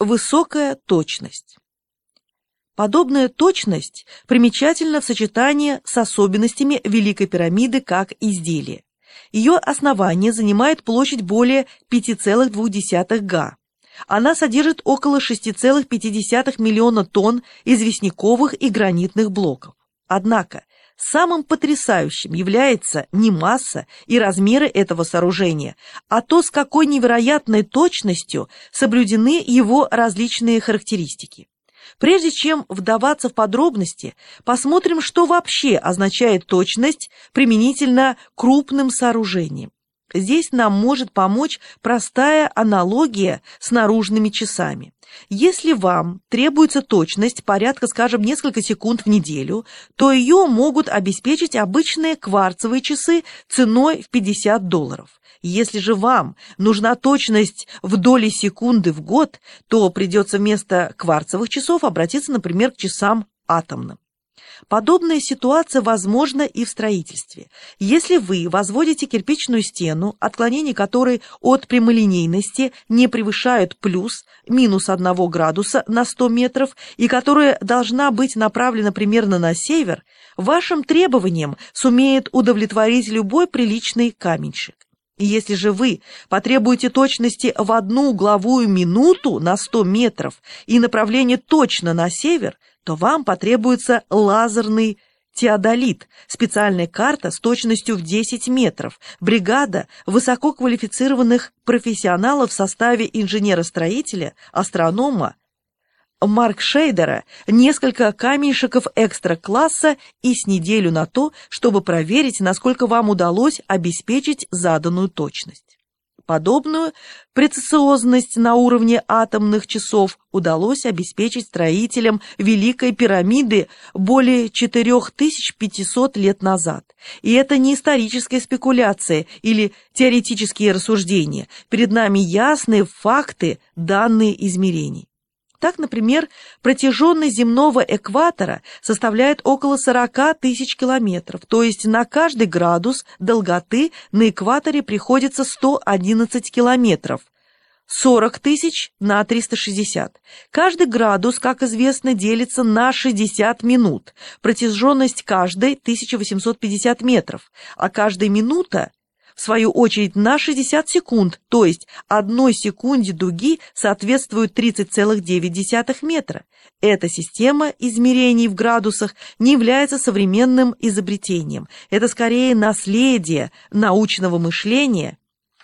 Высокая точность. Подобная точность примечательна в сочетании с особенностями Великой пирамиды как изделия. Ее основание занимает площадь более 5,2 га. Она содержит около 6,5 миллиона тонн известняковых и гранитных блоков. Однако Самым потрясающим является не масса и размеры этого сооружения, а то, с какой невероятной точностью соблюдены его различные характеристики. Прежде чем вдаваться в подробности, посмотрим, что вообще означает точность применительно крупным сооружениям. Здесь нам может помочь простая аналогия с наружными часами. Если вам требуется точность порядка, скажем, несколько секунд в неделю, то ее могут обеспечить обычные кварцевые часы ценой в 50 долларов. Если же вам нужна точность в доли секунды в год, то придется вместо кварцевых часов обратиться, например, к часам атомным. Подобная ситуация возможна и в строительстве. Если вы возводите кирпичную стену, отклонения которой от прямолинейности не превышают плюс, минус 1 градуса на 100 метров и которая должна быть направлена примерно на север, вашим требованиям сумеет удовлетворить любой приличный каменщик. Если же вы потребуете точности в одну угловую минуту на 100 метров и направление точно на север, то вам потребуется лазерный теодолит, специальная карта с точностью в 10 метров, бригада высококвалифицированных профессионалов в составе инженера-строителя, астронома, Марк Шейдера, несколько каменщиков экстра-класса и с неделю на то, чтобы проверить, насколько вам удалось обеспечить заданную точность. Подобную прецизиозность на уровне атомных часов удалось обеспечить строителям Великой пирамиды более 4500 лет назад. И это не историческая спекуляция или теоретические рассуждения. Перед нами ясные факты, данные измерений. Так, например, протяженность земного экватора составляет около 40 тысяч километров, то есть на каждый градус долготы на экваторе приходится 111 километров, 40 тысяч на 360. Каждый градус, как известно, делится на 60 минут. Протяженность каждой 1850 метров, а каждая минута в свою очередь, на 60 секунд, то есть одной секунде дуги соответствует 30,9 метра. Эта система измерений в градусах не является современным изобретением. Это скорее наследие научного мышления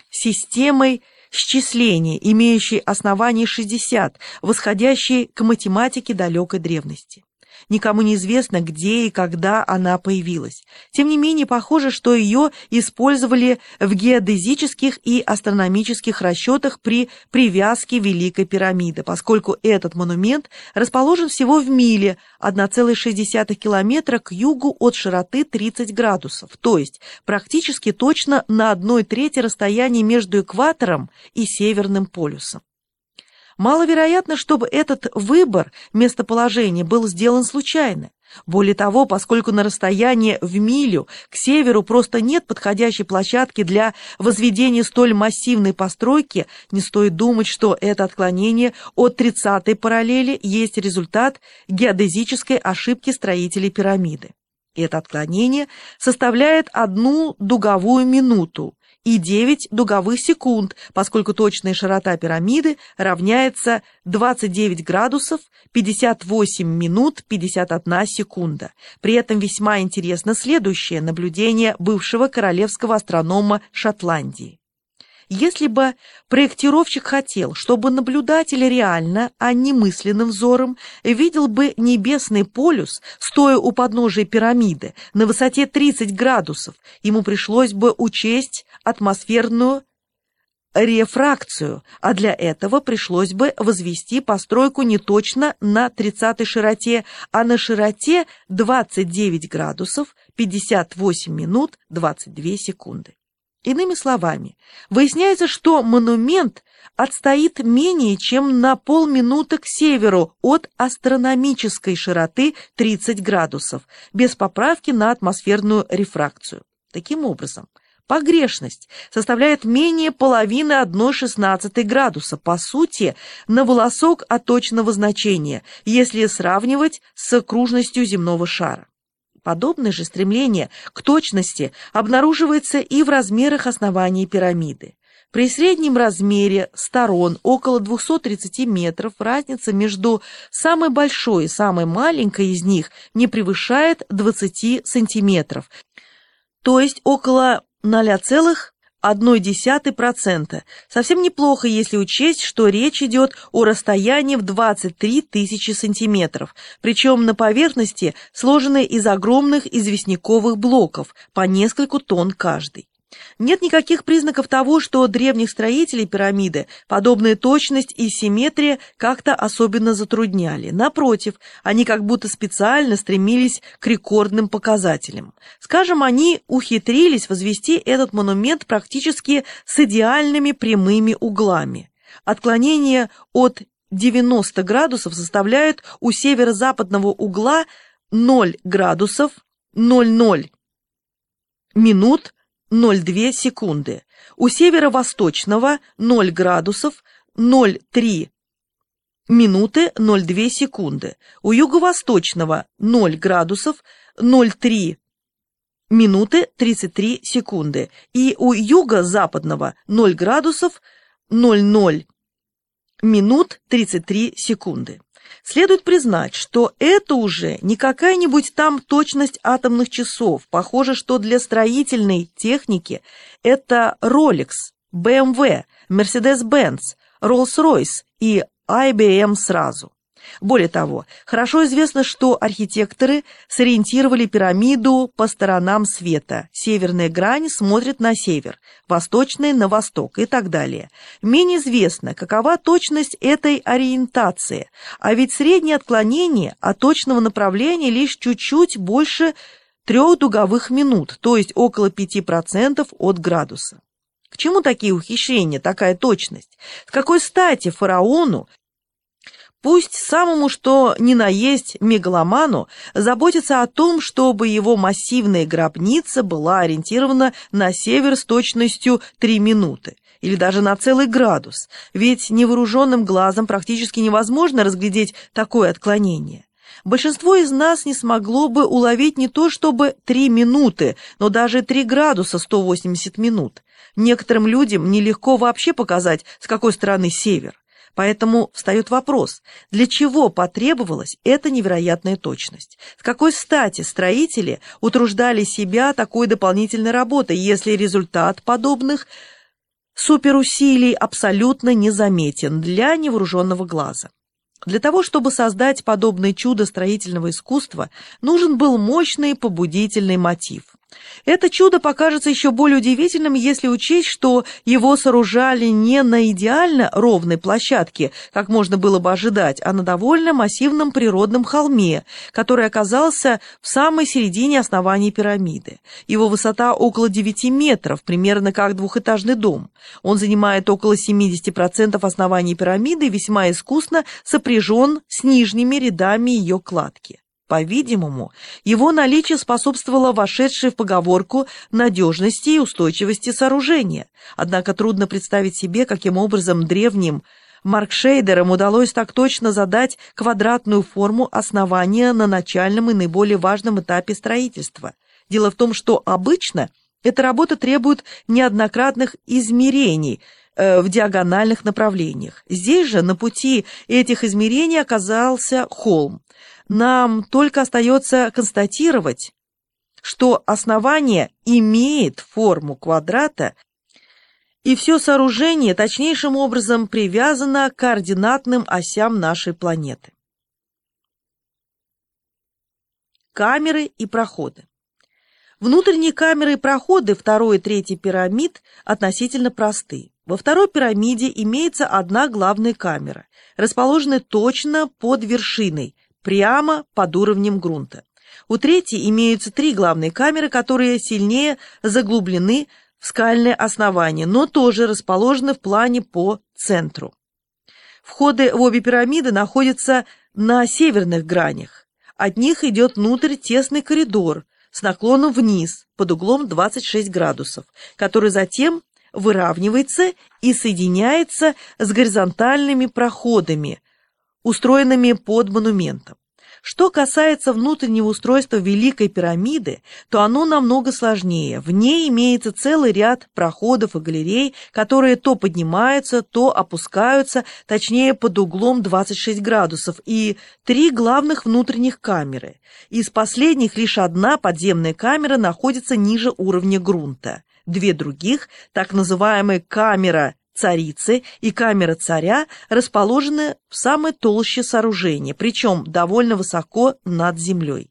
системой счисления, имеющей основание 60, восходящей к математике далекой древности. Никому не известно, где и когда она появилась. Тем не менее, похоже, что ее использовали в геодезических и астрономических расчетах при привязке Великой пирамиды, поскольку этот монумент расположен всего в миле 1,6 километра к югу от широты 30 градусов, то есть практически точно на одной трети расстояния между экватором и Северным полюсом. Маловероятно, чтобы этот выбор местоположения был сделан случайно. Более того, поскольку на расстоянии в милю к северу просто нет подходящей площадки для возведения столь массивной постройки, не стоит думать, что это отклонение от 30-й параллели есть результат геодезической ошибки строителей пирамиды. Это отклонение составляет одну дуговую минуту, и 9 дуговых секунд, поскольку точная широта пирамиды равняется 29 градусов 58 минут 51 секунда. При этом весьма интересно следующее наблюдение бывшего королевского астронома Шотландии. Если бы проектировщик хотел, чтобы наблюдатель реально, а не мысленным взором, видел бы небесный полюс, стоя у подножия пирамиды, на высоте 30 градусов, ему пришлось бы учесть атмосферную рефракцию, а для этого пришлось бы возвести постройку не точно на 30-й широте, а на широте 29 градусов 58 минут 22 секунды. Иными словами, выясняется, что монумент отстоит менее чем на полминуты к северу от астрономической широты 30 градусов, без поправки на атмосферную рефракцию. Таким образом, Погрешность составляет менее половины 1,16 градуса, по сути, на волосок от точного значения, если сравнивать с окружностью земного шара. Подобное же стремление к точности обнаруживается и в размерах основания пирамиды. При среднем размере сторон около 230 метров разница между самой большой и самой маленькой из них не превышает 20 сантиметров, то есть около 0,1%. Совсем неплохо, если учесть, что речь идет о расстоянии в 23 тысячи сантиметров, причем на поверхности сложенной из огромных известняковых блоков, по нескольку тонн каждый. Нет никаких признаков того, что древних строителей пирамиды подобная точность и симметрия как-то особенно затрудняли. Напротив, они как будто специально стремились к рекордным показателям. Скажем, они ухитрились возвести этот монумент практически с идеальными прямыми углами. Отклонение от 90 градусов составляет у северо-западного угла 0 градусов 00 минут 0,2 секунды. У северо-восточного 0 градусов 0,3 минуты 0,2 секунды. У юго-восточного 0 градусов 0,3 минуты 33 секунды. И у юго-западного 0 градусов 0,0 минут 33 секунды. Следует признать, что это уже не какая-нибудь там точность атомных часов. Похоже, что для строительной техники это Rolex, BMW, Mercedes-Benz, Rolls-Royce и IBM сразу. Более того, хорошо известно, что архитекторы сориентировали пирамиду по сторонам света. Северная грань смотрит на север, восточная – на восток и так далее. Менее известно, какова точность этой ориентации, а ведь среднее отклонение от точного направления лишь чуть-чуть больше трех дуговых минут, то есть около 5% от градуса. К чему такие ухищрения, такая точность? С какой стати фараону Пусть самому что ни на есть мегаломану заботится о том, чтобы его массивная гробница была ориентирована на север с точностью 3 минуты или даже на целый градус, ведь невооруженным глазом практически невозможно разглядеть такое отклонение. Большинство из нас не смогло бы уловить не то чтобы 3 минуты, но даже 3 градуса 180 минут. Некоторым людям нелегко вообще показать, с какой стороны север. Поэтому встает вопрос, для чего потребовалась эта невероятная точность? С какой стати строители утруждали себя такой дополнительной работой, если результат подобных суперусилий абсолютно незаметен для невооруженного глаза? Для того, чтобы создать подобное чудо строительного искусства, нужен был мощный побудительный мотив. Это чудо покажется еще более удивительным, если учесть, что его сооружали не на идеально ровной площадке, как можно было бы ожидать, а на довольно массивном природном холме, который оказался в самой середине основания пирамиды. Его высота около 9 метров, примерно как двухэтажный дом. Он занимает около 70% основания пирамиды и весьма искусно сопряжен с нижними рядами ее кладки. По-видимому, его наличие способствовало вошедшей в поговорку надежности и устойчивости сооружения. Однако трудно представить себе, каким образом древним Маркшейдерам удалось так точно задать квадратную форму основания на начальном и наиболее важном этапе строительства. Дело в том, что обычно эта работа требует неоднократных измерений э, в диагональных направлениях. Здесь же на пути этих измерений оказался холм. Нам только остается констатировать, что основание имеет форму квадрата, и все сооружение точнейшим образом привязано к координатным осям нашей планеты. Камеры и проходы. Внутренние камеры и проходы второй и третьей пирамид относительно просты. Во второй пирамиде имеется одна главная камера, расположенная точно под вершиной, прямо под уровнем грунта. У третьей имеются три главные камеры, которые сильнее заглублены в скальное основание, но тоже расположены в плане по центру. Входы в обе пирамиды находятся на северных гранях. От них идет внутрь тесный коридор с наклоном вниз под углом 26 градусов, который затем выравнивается и соединяется с горизонтальными проходами, устроенными под монументом. Что касается внутреннего устройства Великой пирамиды, то оно намного сложнее. В ней имеется целый ряд проходов и галерей, которые то поднимаются, то опускаются, точнее под углом 26 градусов, и три главных внутренних камеры. Из последних лишь одна подземная камера находится ниже уровня грунта. Две других, так называемая камера царицы и камера царя расположены в самой толще сооружения, причем довольно высоко над землей.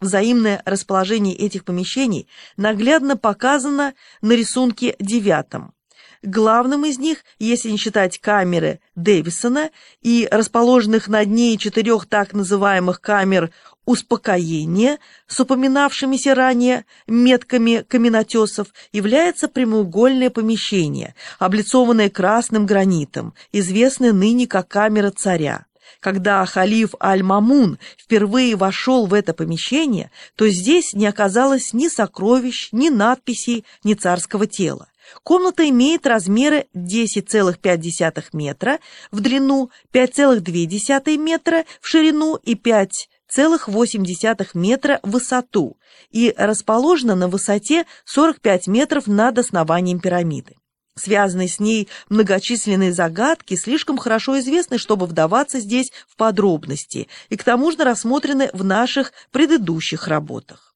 Взаимное расположение этих помещений наглядно показано на рисунке девятом. Главным из них, если не считать камеры Дэвисона и расположенных над ней четырех так называемых камер успокоения с упоминавшимися ранее метками каменотесов, является прямоугольное помещение, облицованное красным гранитом, известное ныне как камера царя. Когда халиф Аль-Мамун впервые вошел в это помещение, то здесь не оказалось ни сокровищ, ни надписей, ни царского тела. Комната имеет размеры 10,5 метра в длину, 5,2 метра в ширину и 5,8 метра в высоту и расположена на высоте 45 метров над основанием пирамиды. Связанные с ней многочисленные загадки слишком хорошо известны, чтобы вдаваться здесь в подробности, и к тому же рассмотрены в наших предыдущих работах.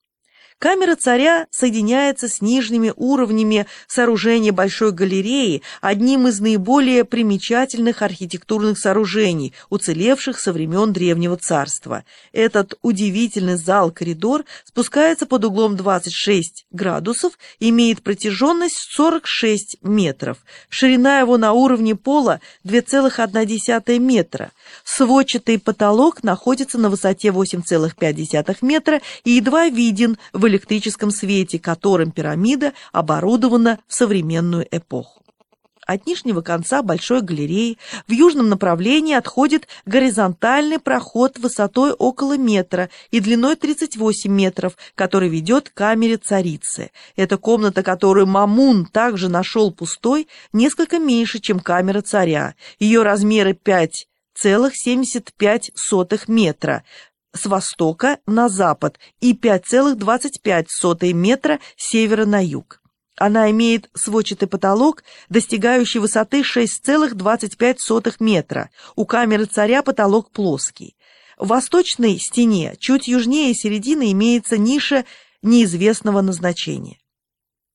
Камера царя соединяется с нижними уровнями сооружения Большой галереи, одним из наиболее примечательных архитектурных сооружений, уцелевших со времен Древнего Царства. Этот удивительный зал-коридор спускается под углом 26 градусов, имеет протяженность 46 метров, ширина его на уровне пола 2,1 метра. Сводчатый потолок находится на высоте 8,5 метра и едва виден в электрическом свете, которым пирамида оборудована в современную эпоху. От нижнего конца большой галереи в южном направлении отходит горизонтальный проход высотой около метра и длиной 38 метров, который ведет к камере царицы. Эта комната, которую Мамун также нашел пустой, несколько меньше, чем камера царя. Ее размеры 5,75 метра, с востока на запад и 5,25 метра с севера на юг. Она имеет сводчатый потолок, достигающий высоты 6,25 метра. У камеры царя потолок плоский. В восточной стене, чуть южнее середины, имеется ниша неизвестного назначения.